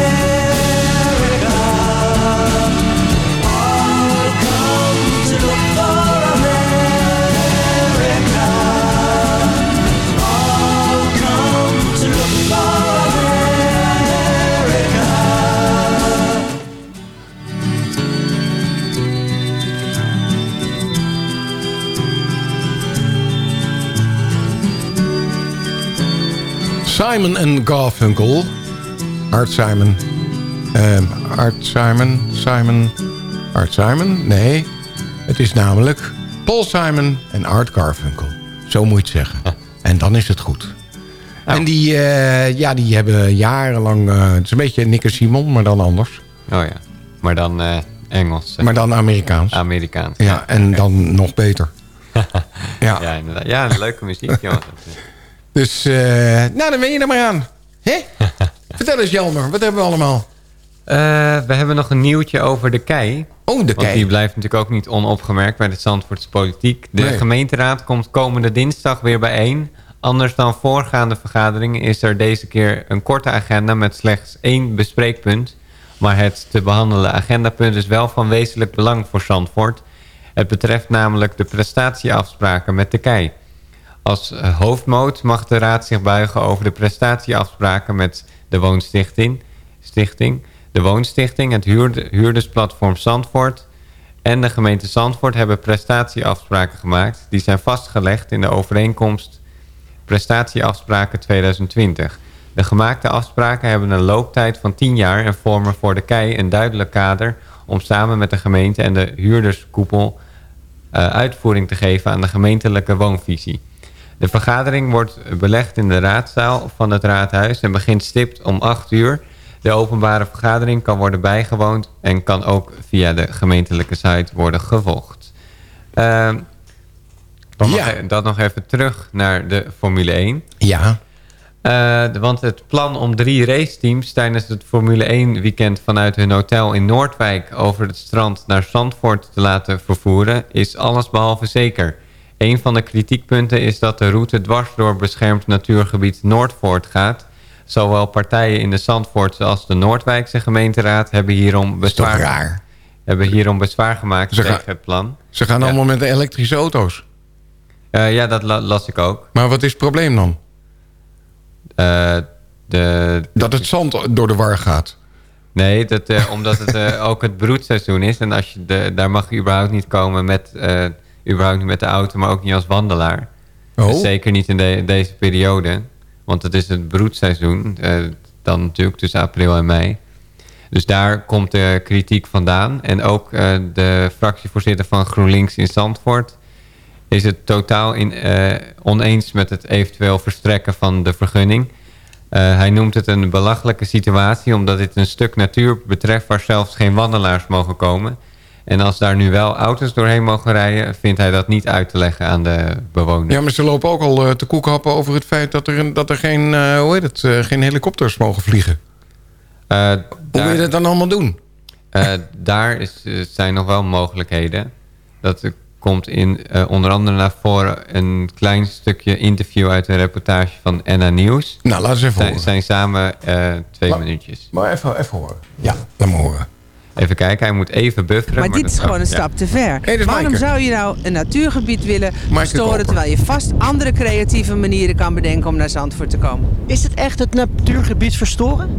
Simon en Garfunkel. Art Simon. Ehm, Art Simon. Simon. Art Simon? Nee. Het is namelijk Paul Simon en Art Garfunkel. Zo moet je het zeggen. En dan is het goed. En die, eh, ja, die hebben jarenlang... eh, het is een beetje Nick en Simon, maar dan anders. Oh ja. Maar dan eh, Engels. Maar dan Amerikaans. Amerikaans. Ja, en dan nog beter. Ja. ja, inderdaad. Ja, leuke muziek, joh. Dus, eh, nou, dan ben je er maar aan. Hè? Vertel eens, Jelmer, wat hebben we allemaal? Eh, we hebben nog een nieuwtje over de kei. Oh, de Want kei. die blijft natuurlijk ook niet onopgemerkt bij de Zandvoortse politiek. De Nee. gemeenteraad komt komende dinsdag weer bijeen. Anders dan voorgaande vergaderingen is er deze keer een korte agenda met slechts één bespreekpunt. Maar het te behandelen agendapunt is wel van wezenlijk belang voor Zandvoort. Het betreft namelijk de prestatieafspraken met de KEI. Als eh, hoofdmoot mag de raad zich buigen over de prestatieafspraken met de Woonstichting. Stichting. De Woonstichting, het huurde- huurdersplatform Zandvoort en de gemeente Zandvoort hebben prestatieafspraken gemaakt. Die zijn vastgelegd in de overeenkomst prestatieafspraken 2020. De gemaakte afspraken hebben een looptijd van 10 jaar en vormen voor de KEI een duidelijk kader om samen met de gemeente en de huurderskoepel eh, uitvoering te geven aan de gemeentelijke woonvisie. De vergadering wordt belegd in de raadzaal van het raadhuis en begint stipt om 8 uur. De openbare vergadering kan worden bijgewoond en kan ook via de gemeentelijke site worden gevolgd. Ehm, dan nog e- dat nog even terug naar de Formule 1. Ja. Eh, want het plan om drie raceteams tijdens het Formule 1 weekend vanuit hun hotel in Noordwijk over het strand naar Zandvoort te laten vervoeren is allesbehalve zeker. Een van de kritiekpunten is dat de route dwars door beschermd natuurgebied Noordvoort gaat. Zowel partijen in de Zandvoortse als de Noordwijkse gemeenteraad hebben hierom bezwaar, raar? Hebben hierom bezwaar gemaakt Ze tegen gaan- het plan. Ze gaan allemaal met de elektrische auto's. Eh, ja, dat la- las ik ook. Maar wat is het probleem dan? Eh, de, Dat het zand door de war gaat. Nee, dat, eh, omdat het ook het broedseizoen is. En als je de, daar mag je überhaupt niet komen met, überhaupt niet met de auto, maar ook niet als wandelaar. Oh. Dus zeker niet in de- deze periode. Want het is het broedseizoen. eh, dan natuurlijk tussen april en mei. Dus daar komt de kritiek vandaan. En ook eh, de fractievoorzitter van GroenLinks in Zandvoort... is het totaal in, eh, oneens met het eventueel verstrekken van de vergunning. Hij noemt het een belachelijke situatie... omdat dit een stuk natuur betreft... waar zelfs geen wandelaars mogen komen. En als daar nu wel auto's doorheen mogen rijden... vindt hij dat niet uit te leggen aan de bewoners. Ja, maar ze lopen ook al eh, te koekhappen over het feit dat er, dat er geen, eh, hoe heet het, eh, geen helikopters mogen vliegen. Hoe wil je dat dan allemaal doen? Eh, daar is, zijn nog wel mogelijkheden. Dat komt in, eh, onder andere naar voren een klein stukje interview uit een reportage van NA Nieuws. Nou, laat eens even zijn, horen. zijn samen eh, twee minuutjes. Maar even, even horen. Ja, laat me horen. Even kijken, hij moet even bufferen. Maar dit dat- is gewoon een ja. stap te ver. Waarom zou je nou een natuurgebied willen Maaike storen... Koper. terwijl je vast andere creatieve manieren kan bedenken om naar Zandvoort te komen? Is het echt het natuurgebied verstoren?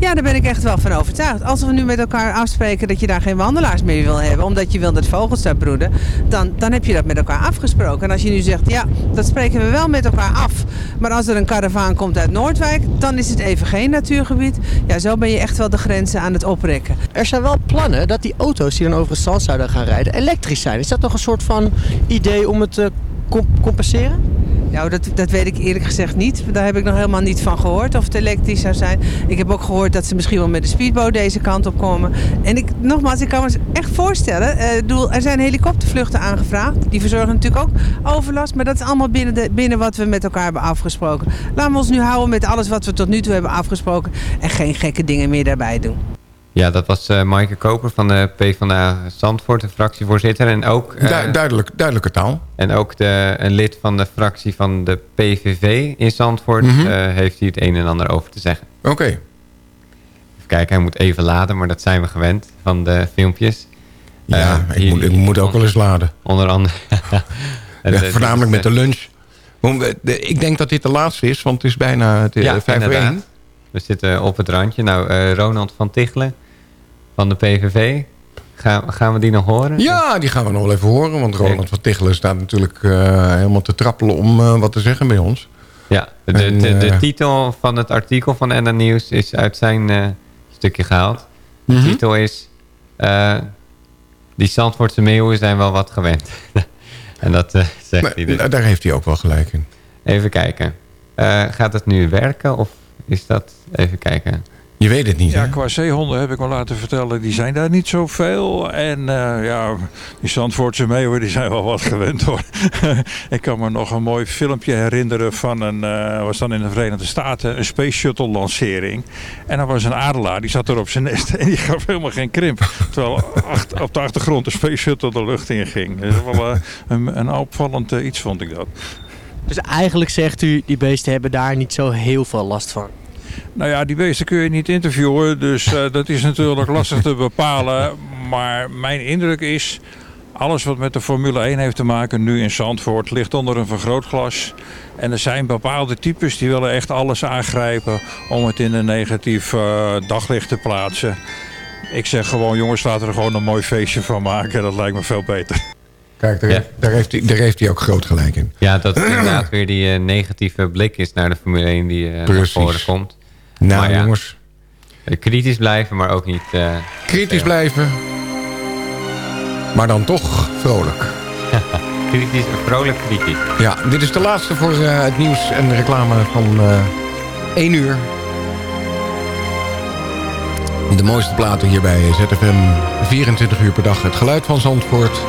Ja, daar ben ik echt wel van overtuigd. Als we nu met elkaar afspreken dat je daar geen wandelaars meer wil hebben... omdat je wil dat vogels daar broeden... Dan, dan heb je dat met elkaar afgesproken. En als je nu zegt, ja, dat spreken we wel met elkaar af... maar als er een karavaan komt uit Noordwijk... dan is het even geen natuurgebied. Ja, zo ben je echt wel de grenzen aan het oprekken. Er zijn wel plannen dat die auto's die dan over het strand zouden gaan rijden elektrisch zijn. Is dat nog een soort van idee om het te comp- compenseren? Nou, dat, dat weet ik eerlijk gezegd niet. Daar heb ik nog helemaal niet van gehoord of het elektrisch zou zijn. Ik heb ook gehoord dat ze misschien wel met de speedboot deze kant op komen. En ik, nogmaals, ik kan me echt voorstellen. eh, ik bedoel, er zijn helikoptervluchten aangevraagd. Die verzorgen natuurlijk ook overlast. Maar dat is allemaal binnen, de, binnen wat we met elkaar hebben afgesproken. Laten we ons nu houden met alles wat we tot nu toe hebben afgesproken. En geen gekke dingen meer daarbij doen. Ja, dat was eh Maaike Koper van de PvdA Zandvoort, de fractievoorzitter. En ook, Du- duidelijk, duidelijke taal. En ook de, een lid van de fractie van de PVV in Zandvoort Mhm. eh, heeft hier het een en ander over te zeggen. Oké. Even kijken, hij moet even laden, maar dat zijn we gewend van de filmpjes. Ja, ik, hier- moet, ik moet ook wel eens laden. Onder andere. Ja, voornamelijk met de lunch. Ik denk dat dit de laatste is, want het is bijna het, Ja, vijf. We zitten op het randje. Nou, eh, Ronald van Tichelen van de PVV. Gaan, gaan we die nog horen? Ja, die gaan we nog wel even horen. Want Roland van Tichelen staat natuurlijk eh, helemaal te trappelen om eh, wat te zeggen bij ons. Ja, de, En, de, de titel van het artikel van NN Nieuws is uit zijn stukje gehaald. De Mhm. titel is... die Zandvoortse meeuwen zijn wel wat gewend. en dat zegt hij dus. Daar heeft hij ook wel gelijk in. Even kijken. Gaat het nu werken of is dat... Even kijken. Je weet het niet, Ja, qua zeehonden heb ik me laten vertellen, die zijn daar niet zoveel. En eh, ja, die Zandvoortse meeuwen, die zijn wel wat gewend hoor. ik kan me nog een mooi filmpje herinneren van een, eh, was dan in de Verenigde Staten, een Space Shuttle lancering. En dan was een adelaar, die zat er op zijn nest en die gaf helemaal geen krimp. Terwijl acht- op de achtergrond de Space Shuttle de lucht in ging. Dat is wel eh, een, een opvallend iets vond ik dat. Dus eigenlijk zegt u, die beesten hebben daar niet zo heel veel last van. Nou ja, die beesten kun je niet interviewen, dus eh, dat is natuurlijk lastig te bepalen. Maar mijn indruk is, alles wat met de Formule 1 heeft te maken nu in Zandvoort ligt onder een vergrootglas. En er zijn bepaalde types die willen echt alles aangrijpen om het in een negatief eh, daglicht te plaatsen. Ik zeg gewoon jongens laten er gewoon een mooi feestje van maken. Dat lijkt me veel beter. Kijk, daar, daar, heeft hij, daar heeft hij ook groot gelijk in. Ja, dat het inderdaad weer die eh, negatieve blik is naar de Formule 1 die eh, naar voren komt. Nou, Maar jongens. eh, Kritisch blijven, maar ook niet... eh, Kritisch blijven. Maar dan toch vrolijk. kritisch, vrolijk kritisch. Ja, dit is de laatste voor eh, het nieuws en reclame van eh 1 uur. De mooiste platen hier bij ZFM. 24 uur per dag het geluid van Zandvoort.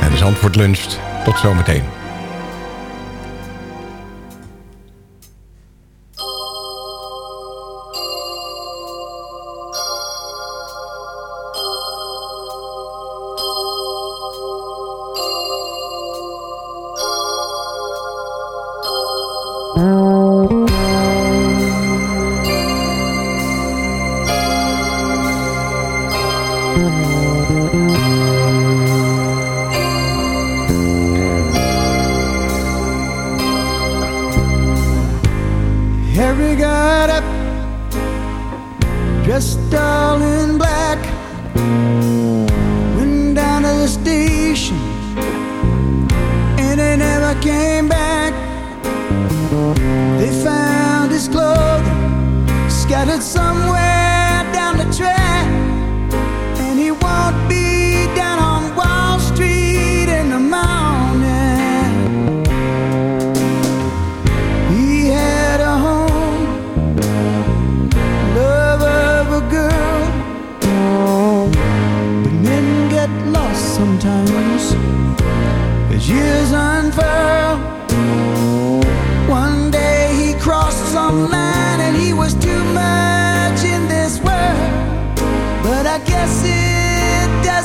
En de Zandvoort luncht. Tot zometeen.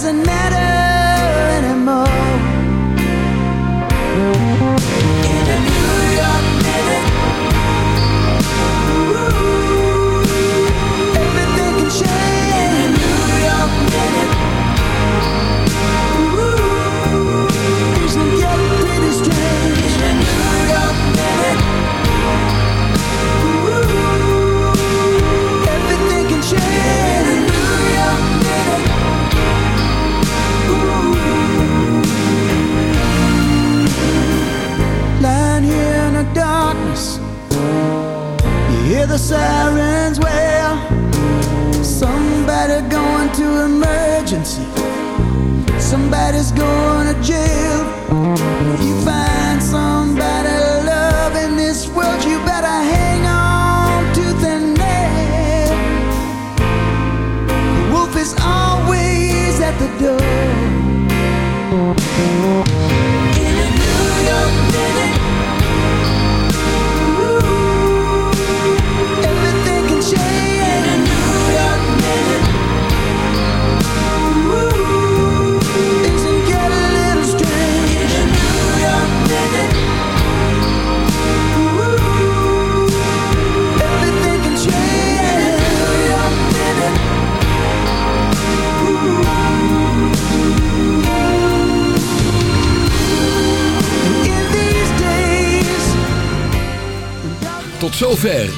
Doesn't matter